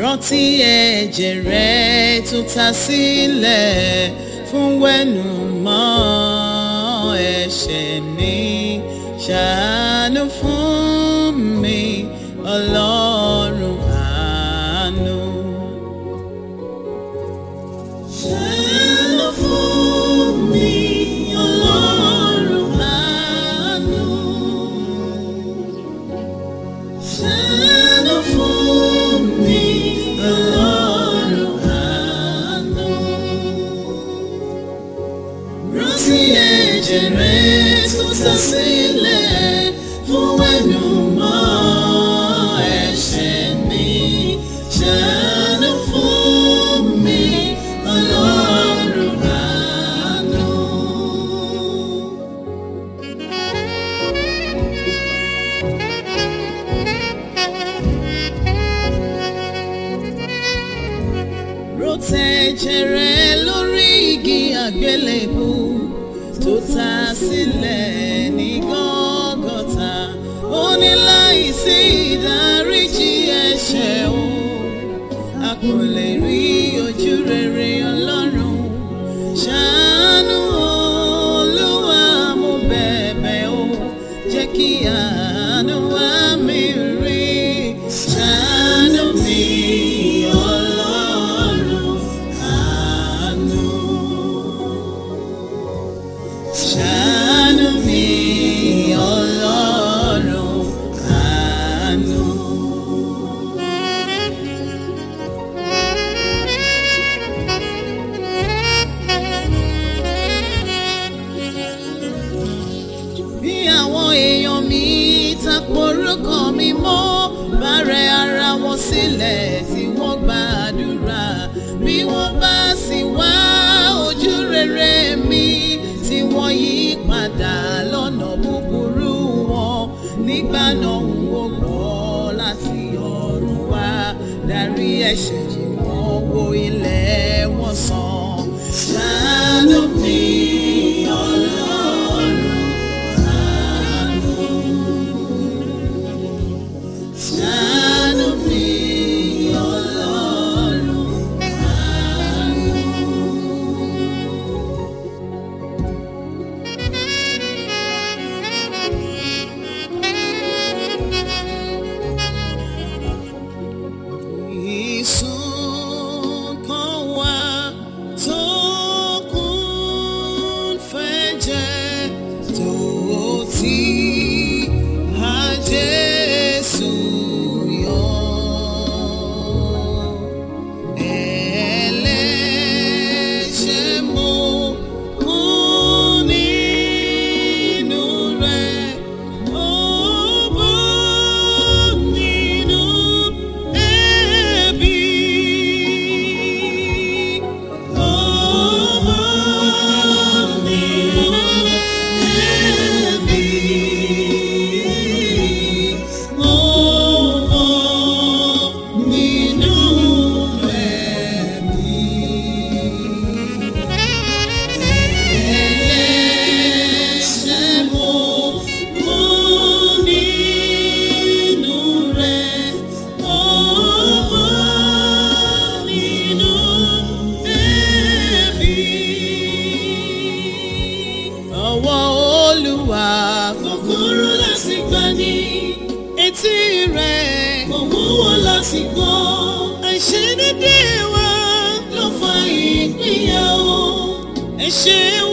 rántí ẹ̀jẹ̀ rẹ̀ tó ta sílẹ̀ fún wẹ́nu mọ́ ẹ̀ṣẹ̀ mi ṣàánú fún mi. jẹrẹ lórí igi àgbélébùú. tó ta sílẹ̀ ní gọ́gọ́ta ó ní láìsí ìdáríjì ẹ̀ṣẹ̀ o a kò lè rí ojú rere ọlọ́run ṣáà. wọn sílẹ̀ tí wọ́n gbàdúrà bí wọ́n bá sì wá ojú rere mi tí wọ́n yí padà lọ́nà búburú wọn nígbà náà ń wò gbọ́ láti ọ̀run wá darí ẹ̀ṣẹ̀ yìí wọ́n wo ilẹ̀ wọn sàn. àsìkò àìṣedéédéé wa ló fa ìpínyà o ẹ ṣeun.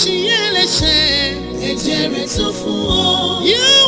ṣí ẹlẹ́ṣẹ̀ ẹ̀jẹ̀ rẹ̀ tó ọ.